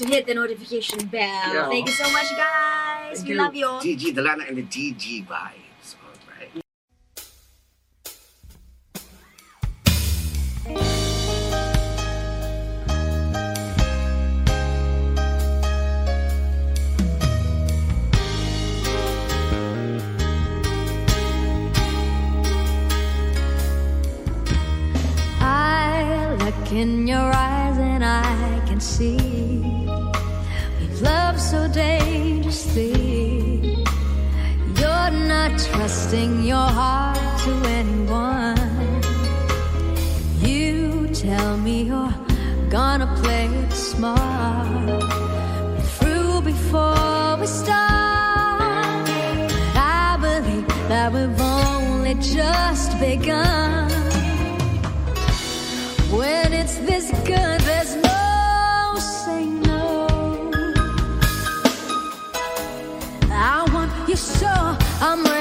to hit the notification bell. Yo. Thank you so much, guys. Thank we you. love you. GG Lana and the GG vibes. All right. in your eyes and I can see love so dangerously. You're not trusting your heart to anyone. You tell me you're gonna play it smart. Through before we start, I believe that we've only just begun. When it's this good. sure I'm ready.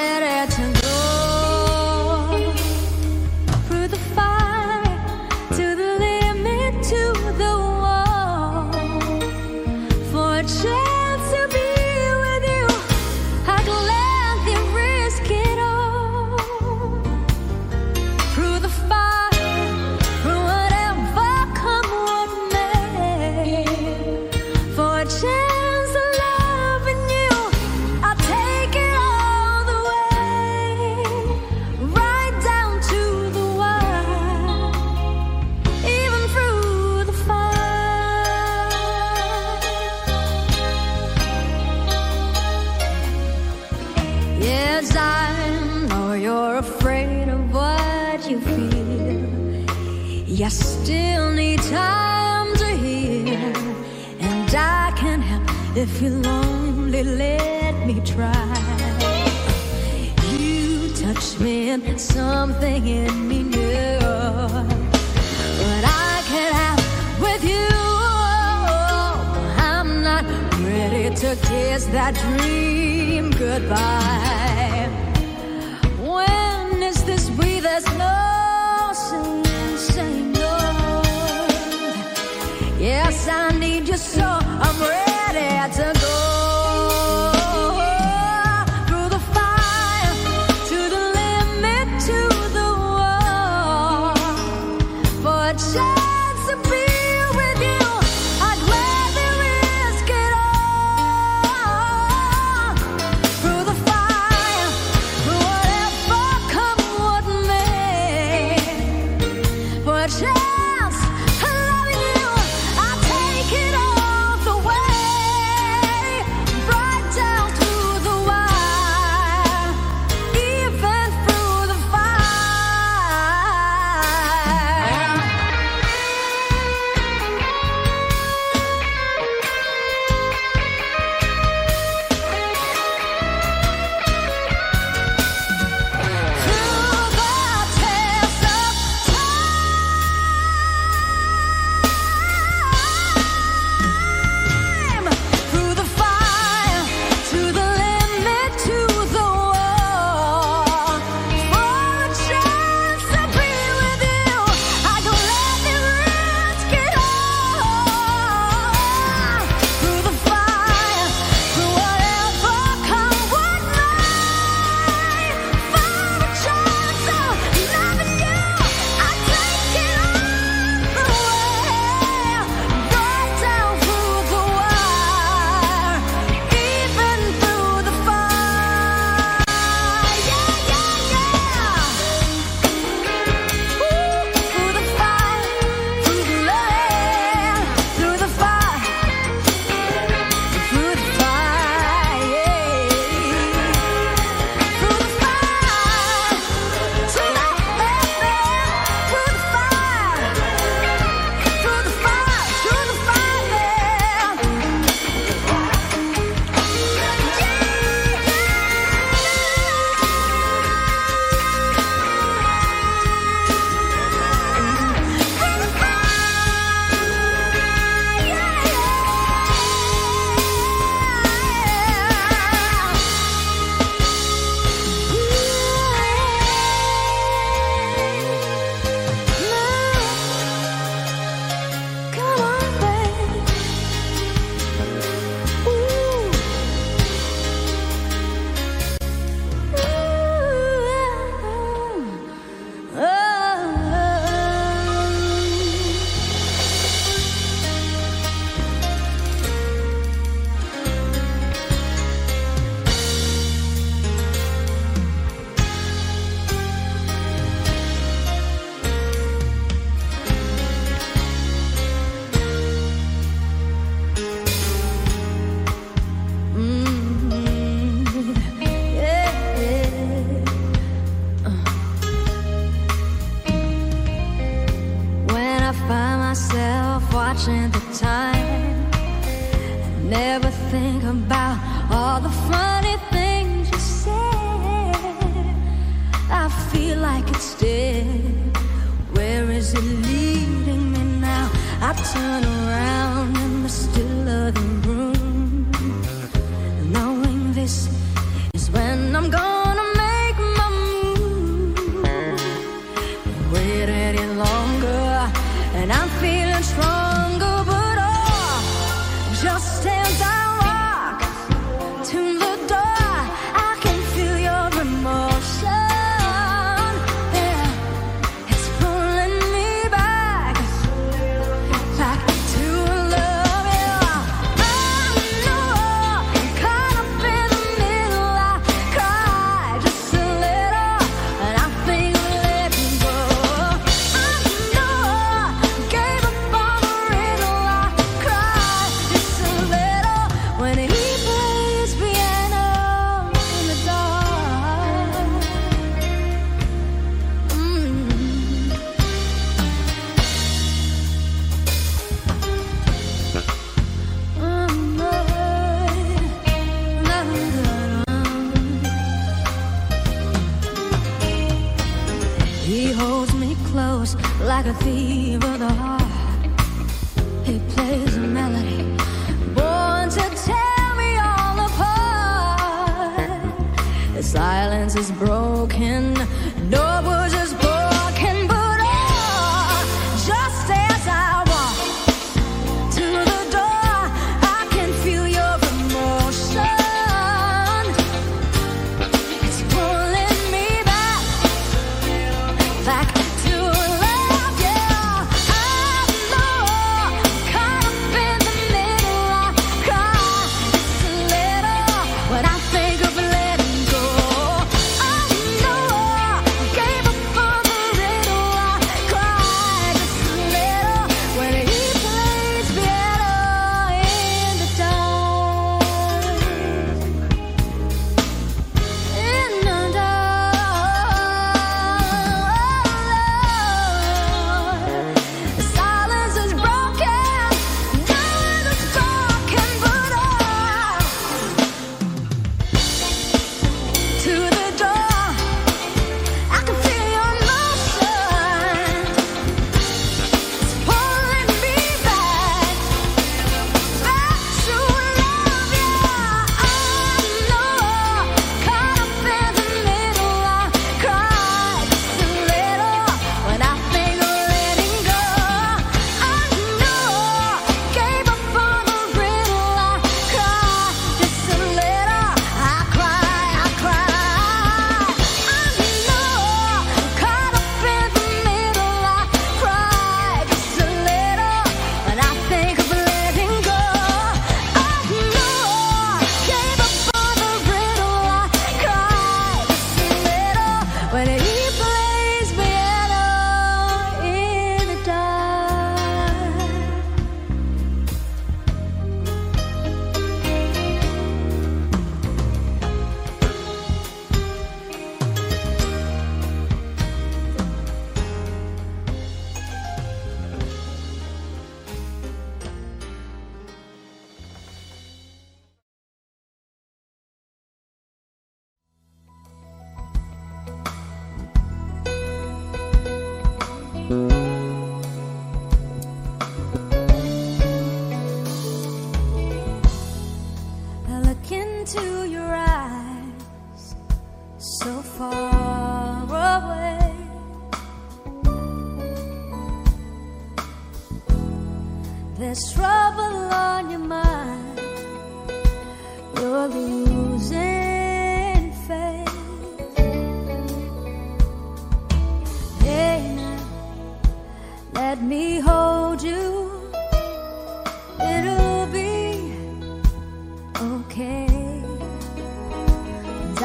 If you're lonely, let me try. You touch me and something in me new. what I can have with you. I'm not ready to kiss that dream goodbye. When is this we? There's no sense saying no. Yes, I need you so.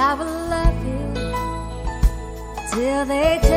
I will love you till they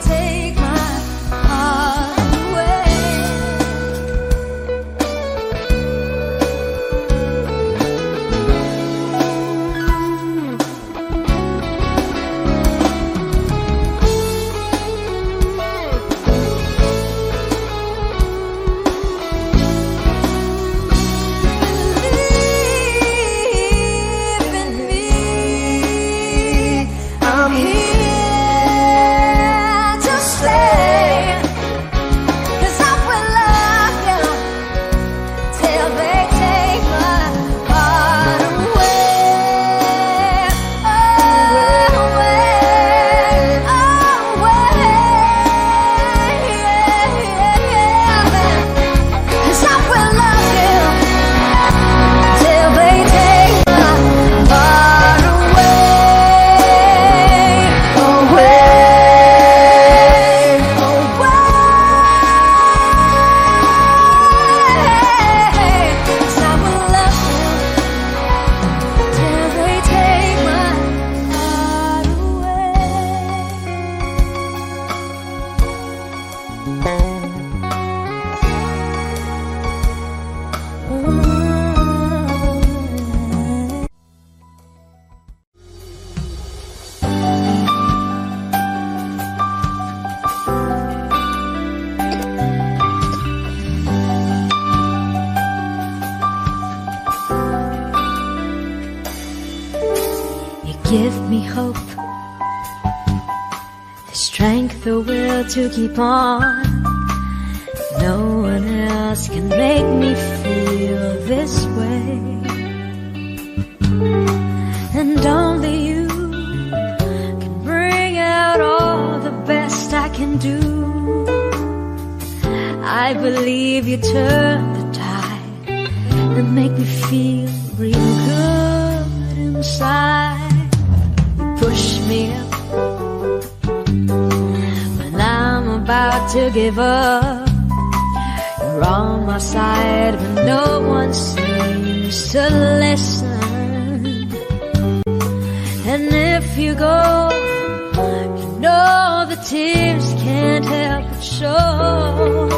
take to keep on. if you go, you know the tears can't help but show.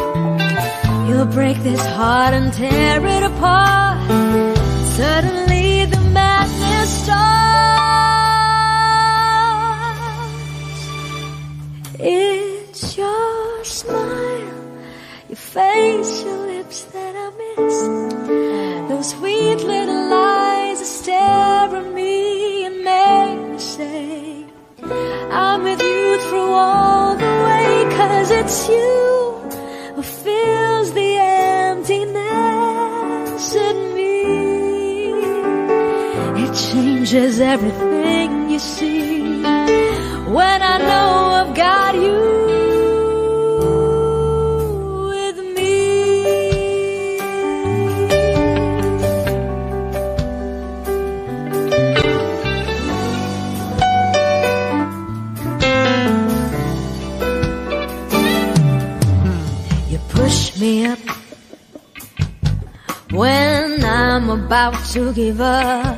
You'll break this heart and tear it apart. Suddenly the madness starts. It's your smile, your face, your lips that I miss. Those sweet lips through all the way, cause it's you who fills the emptiness in me. It changes everything you see when I know I've got you. about to give up.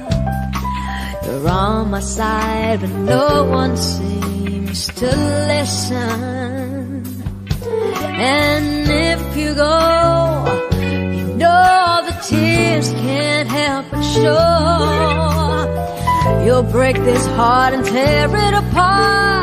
You're on my side, but no one seems to listen. And if you go, you know the tears can't help but show. You'll break this heart and tear it apart.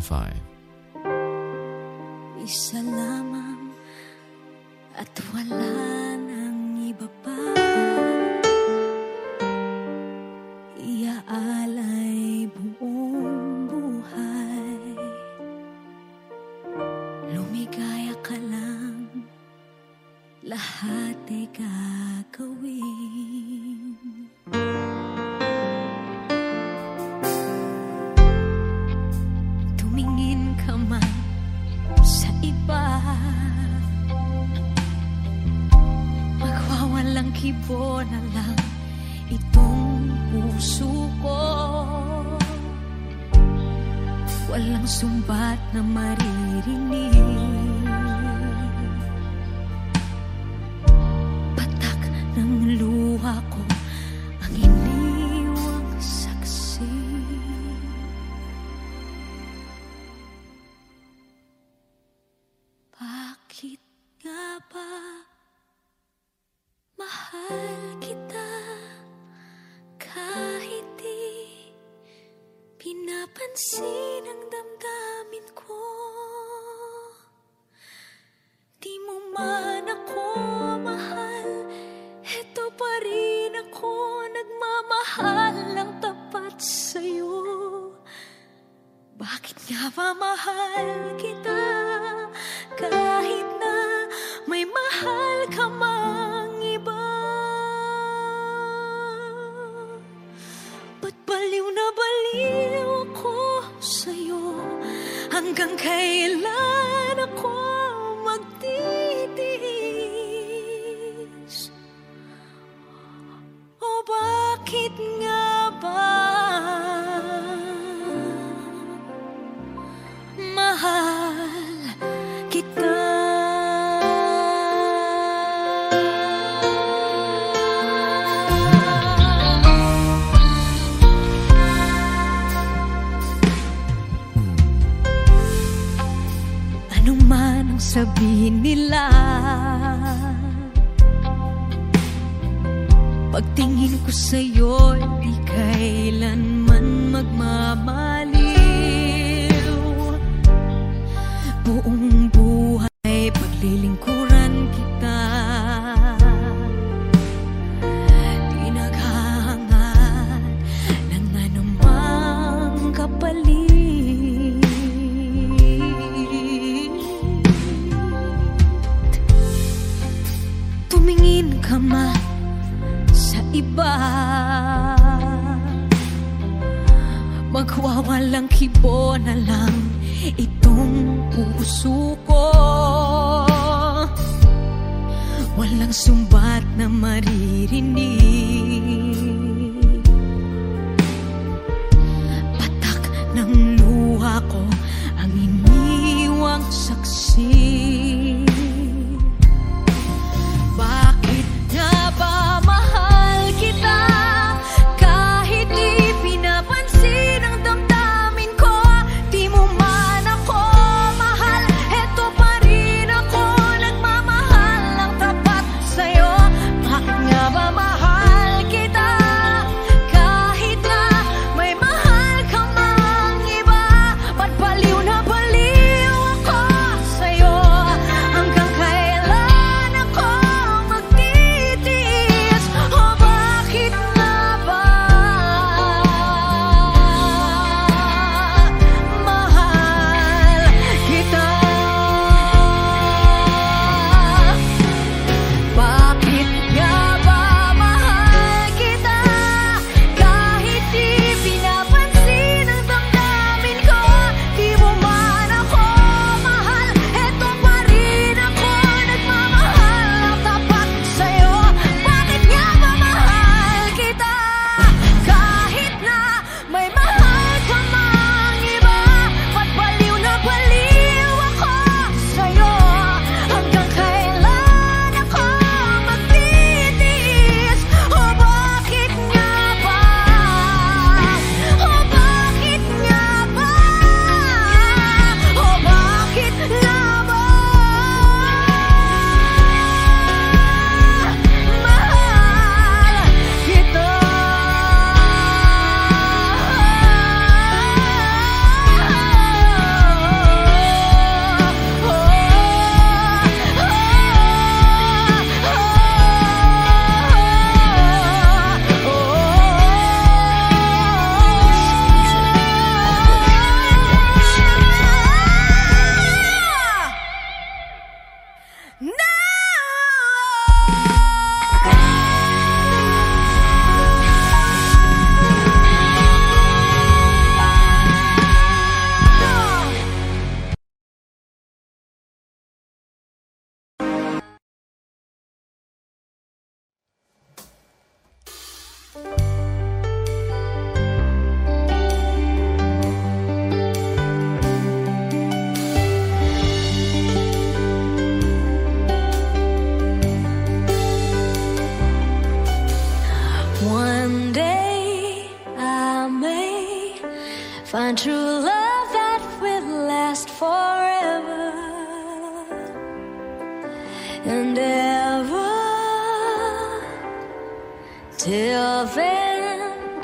Five.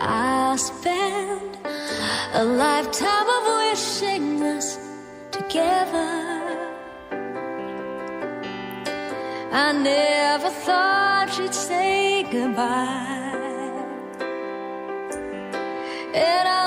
I spent a lifetime of wishing us together. I never thought she'd say goodbye. And I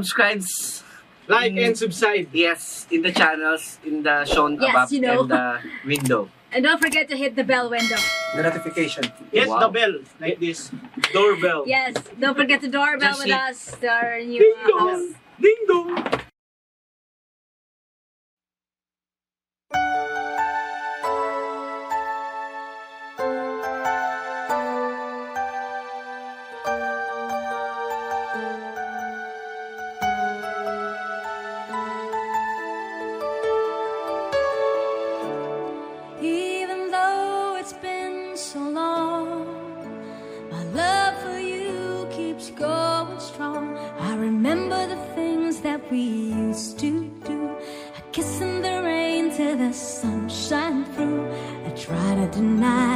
subscribes. Like in, and subscribe. Yes, in the channels, in the shown yes, above, you know. and the window. And don't forget to hit the bell window. The notification. Yes, wow. the bell. Like this. Doorbell. Yes, don't forget the doorbell Just with it. us. Our new Ding uh, dong. Ding dong. Deny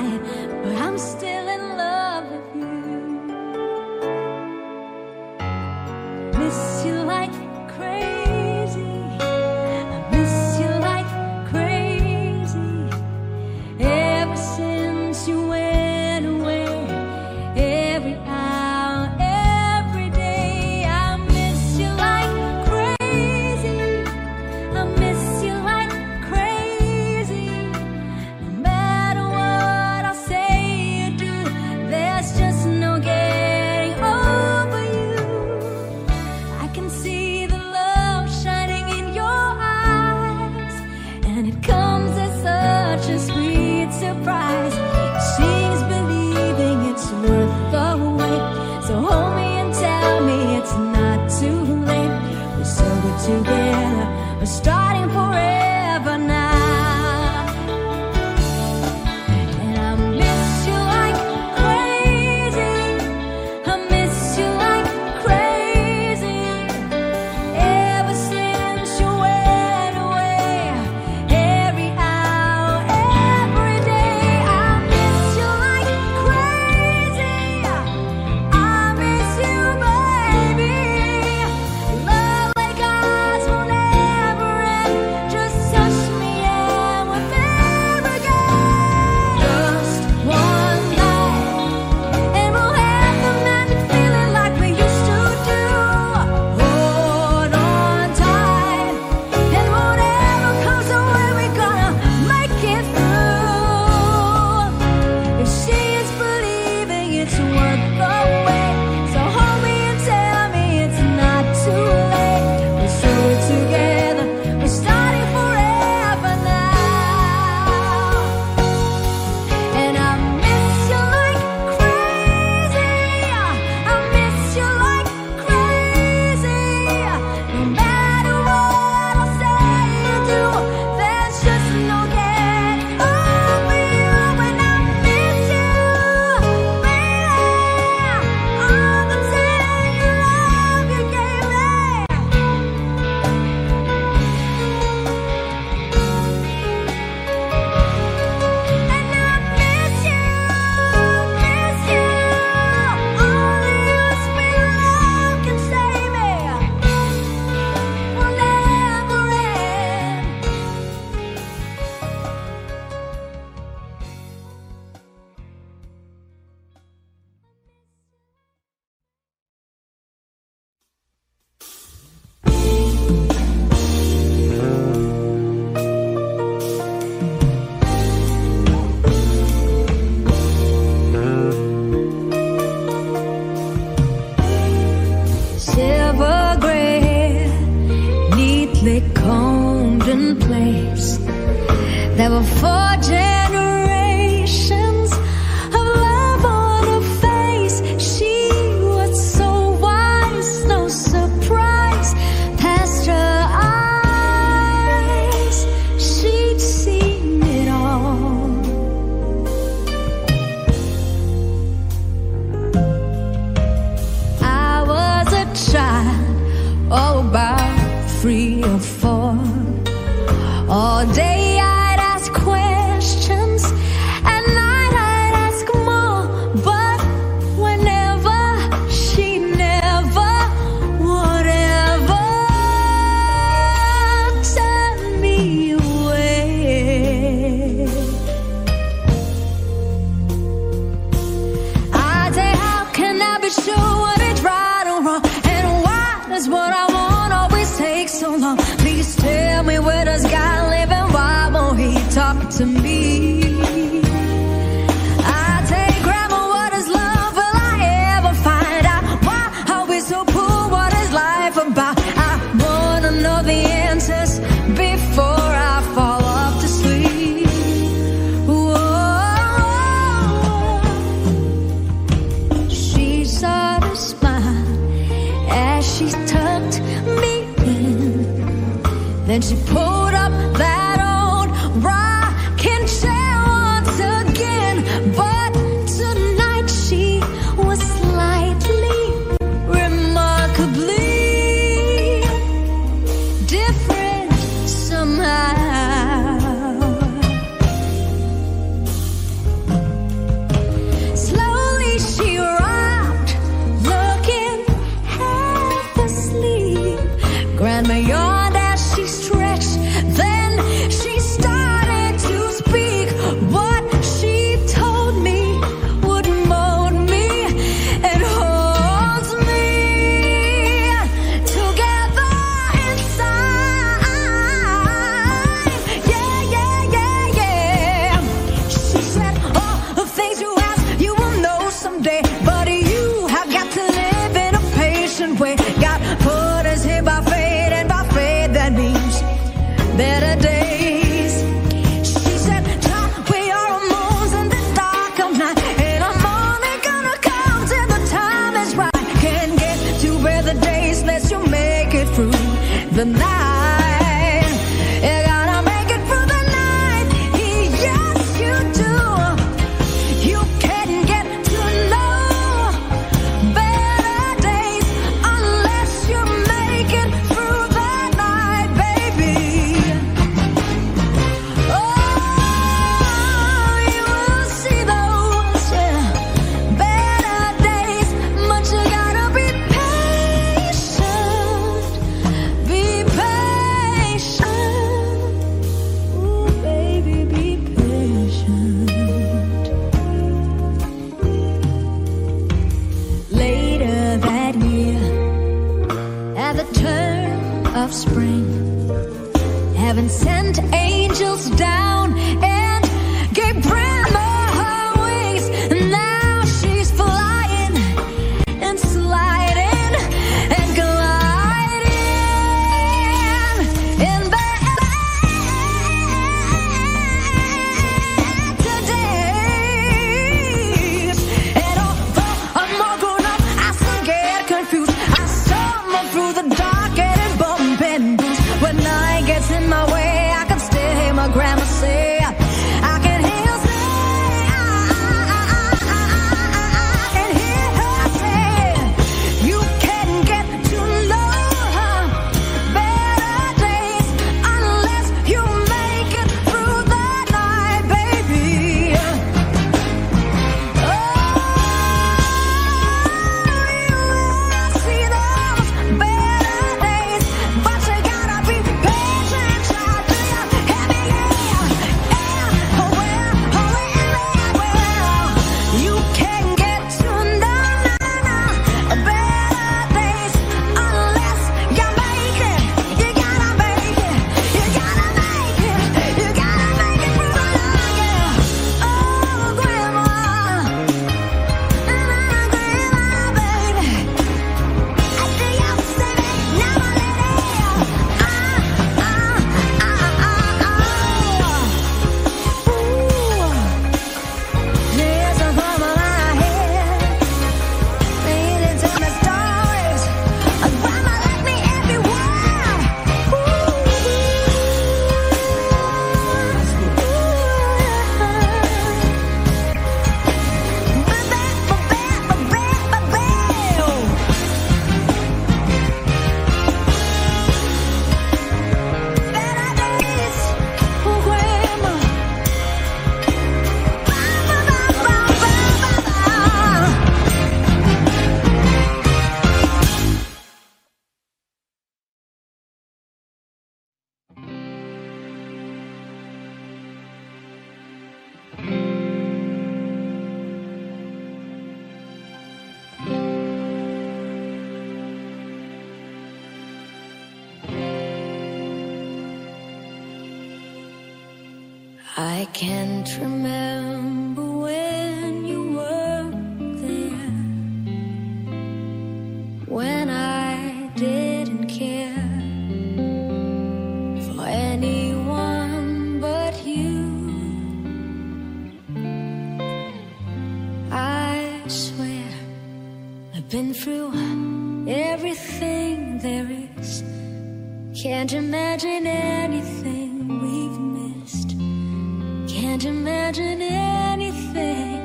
imagine anything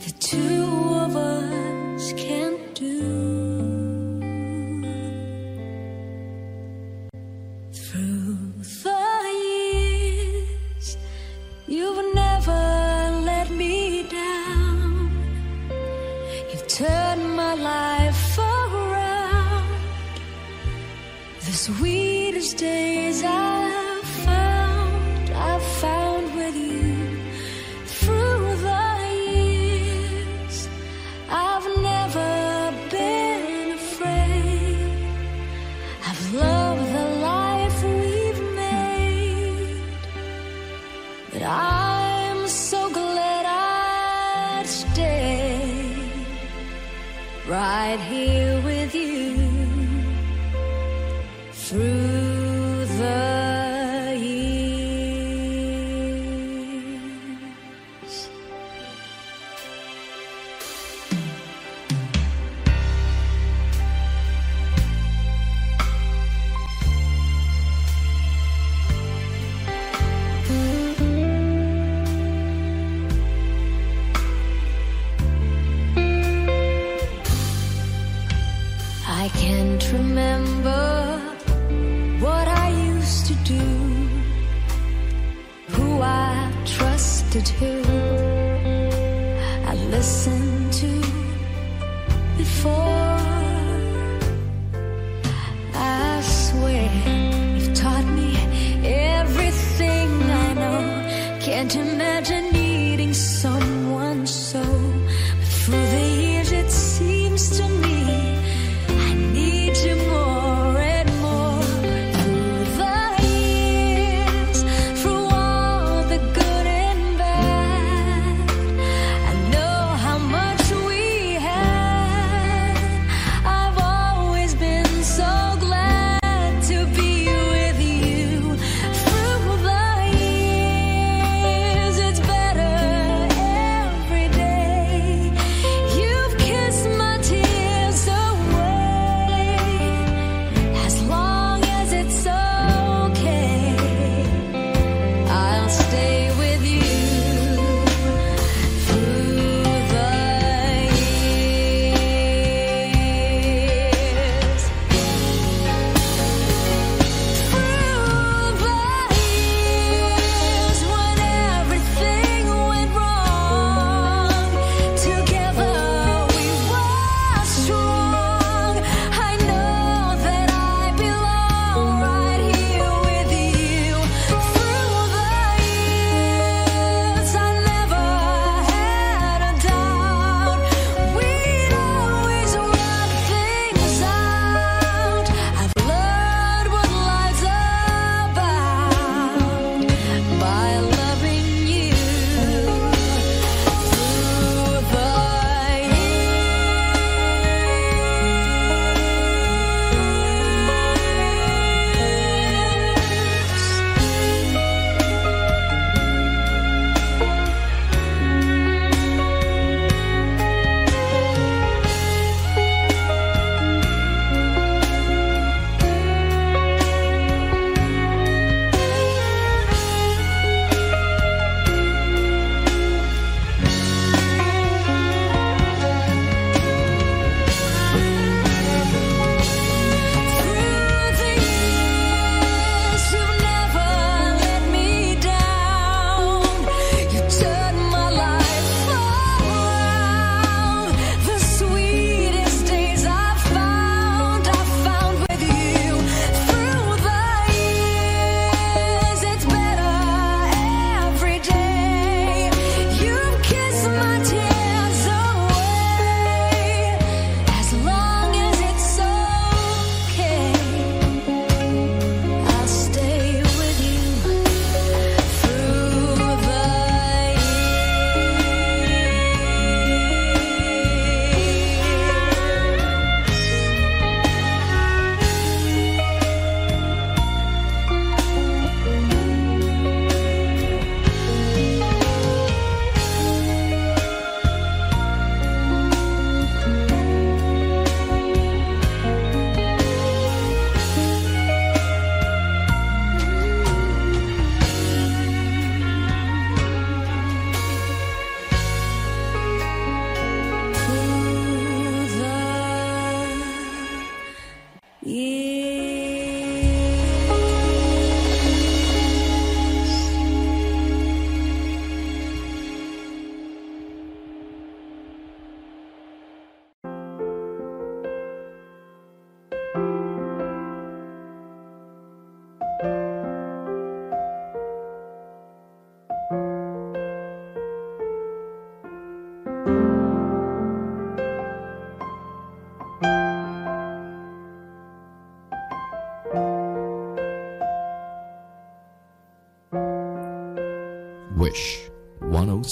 the two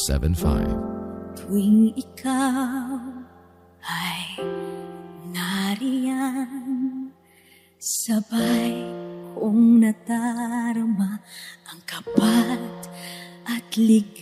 0917-919-9275. Tuwing ikaw ay nariyan, sabay kong natarama ang kapat at ligtas.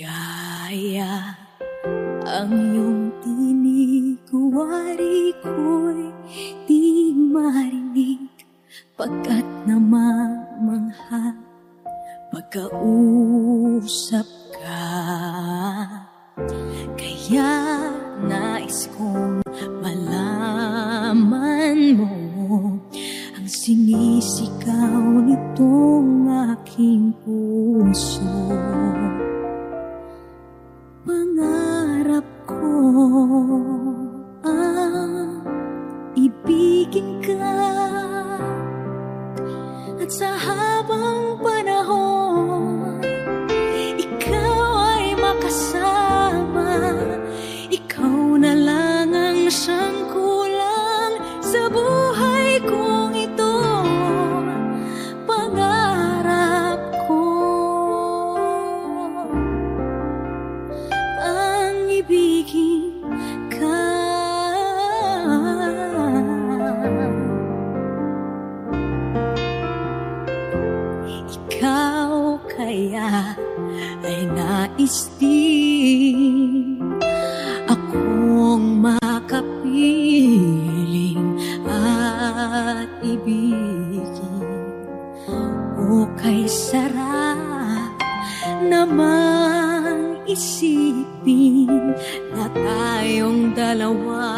isipin na tayong dalawa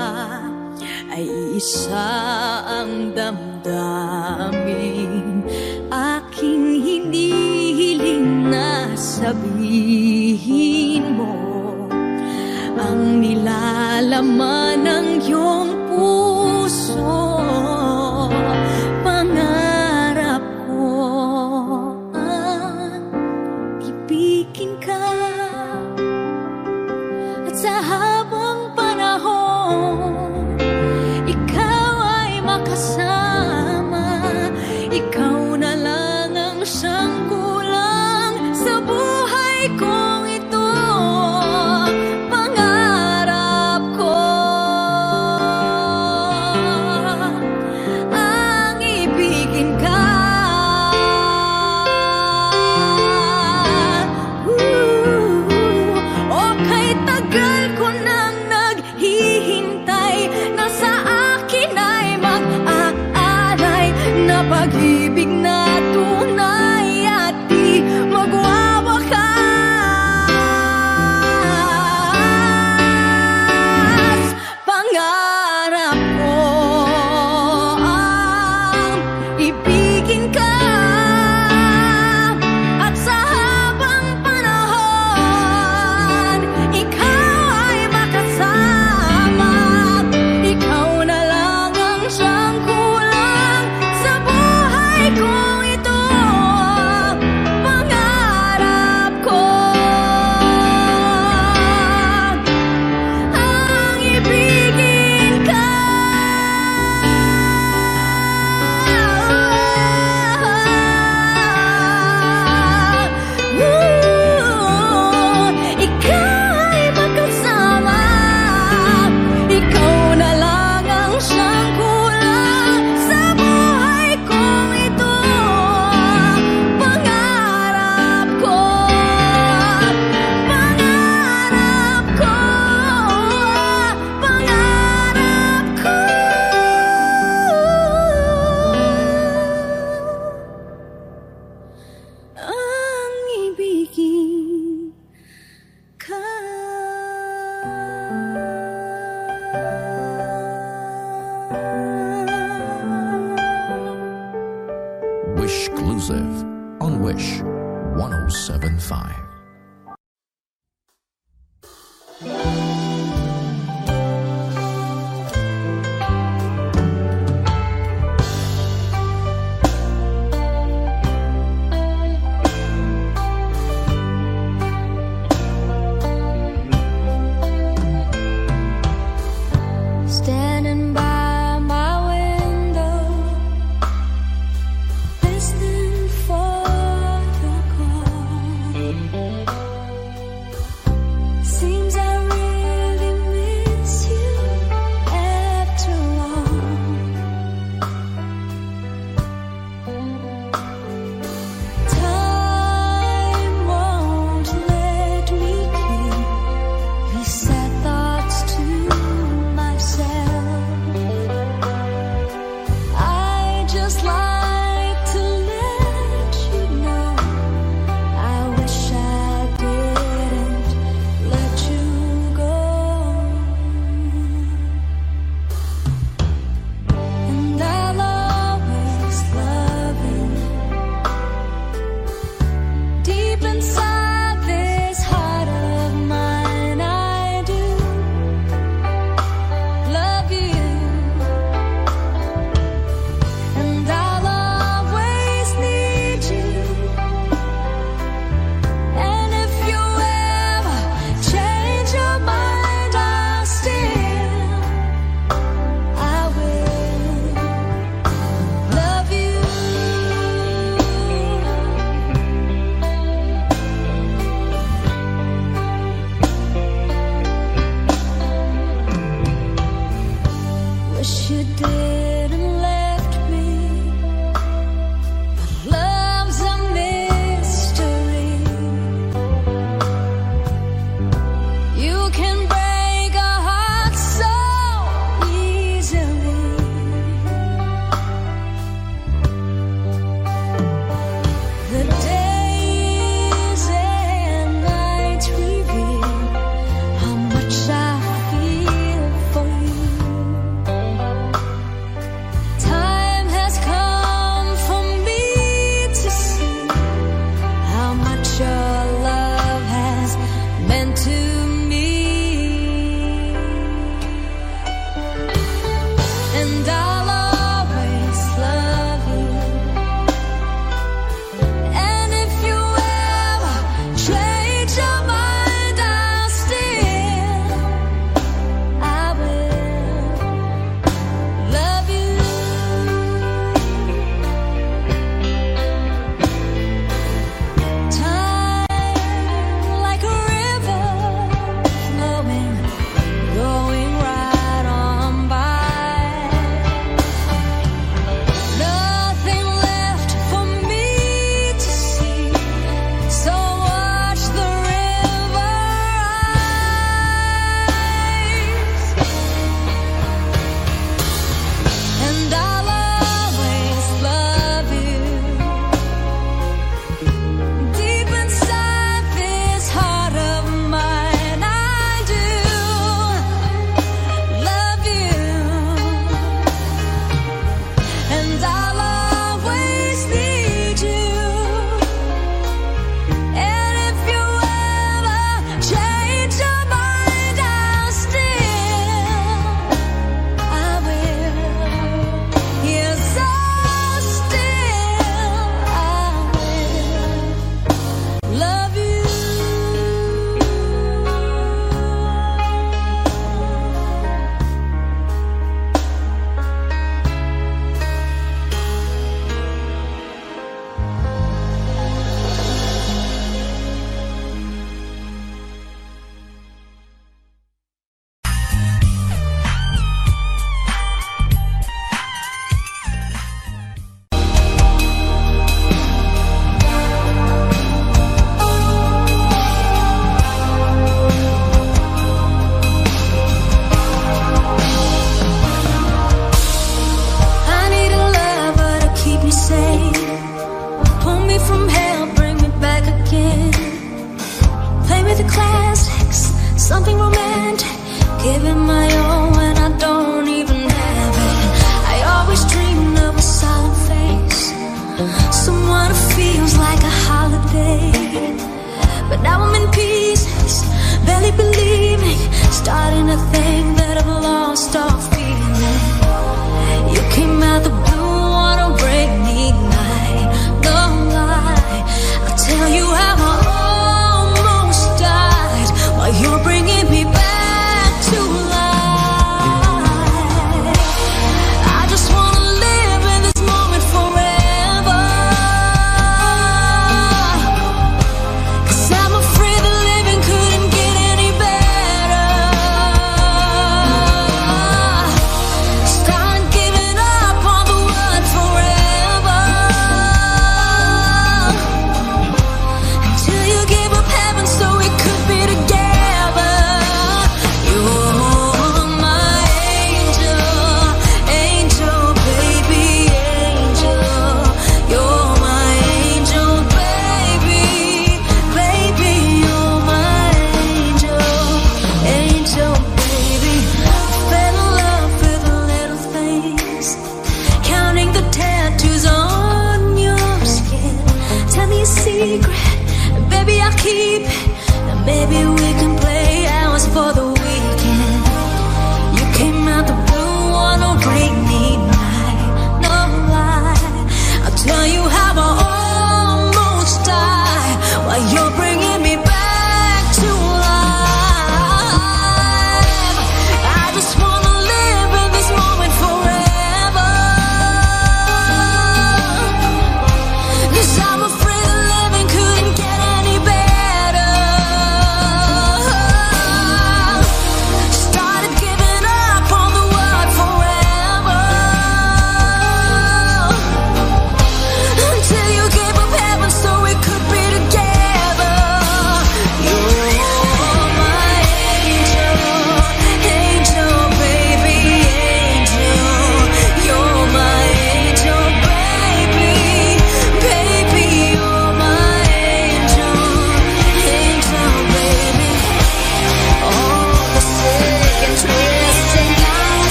ay isa ang damdamin. Aking hindi hiling na sabihin mo ang nilalaman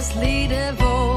hopelessly devoted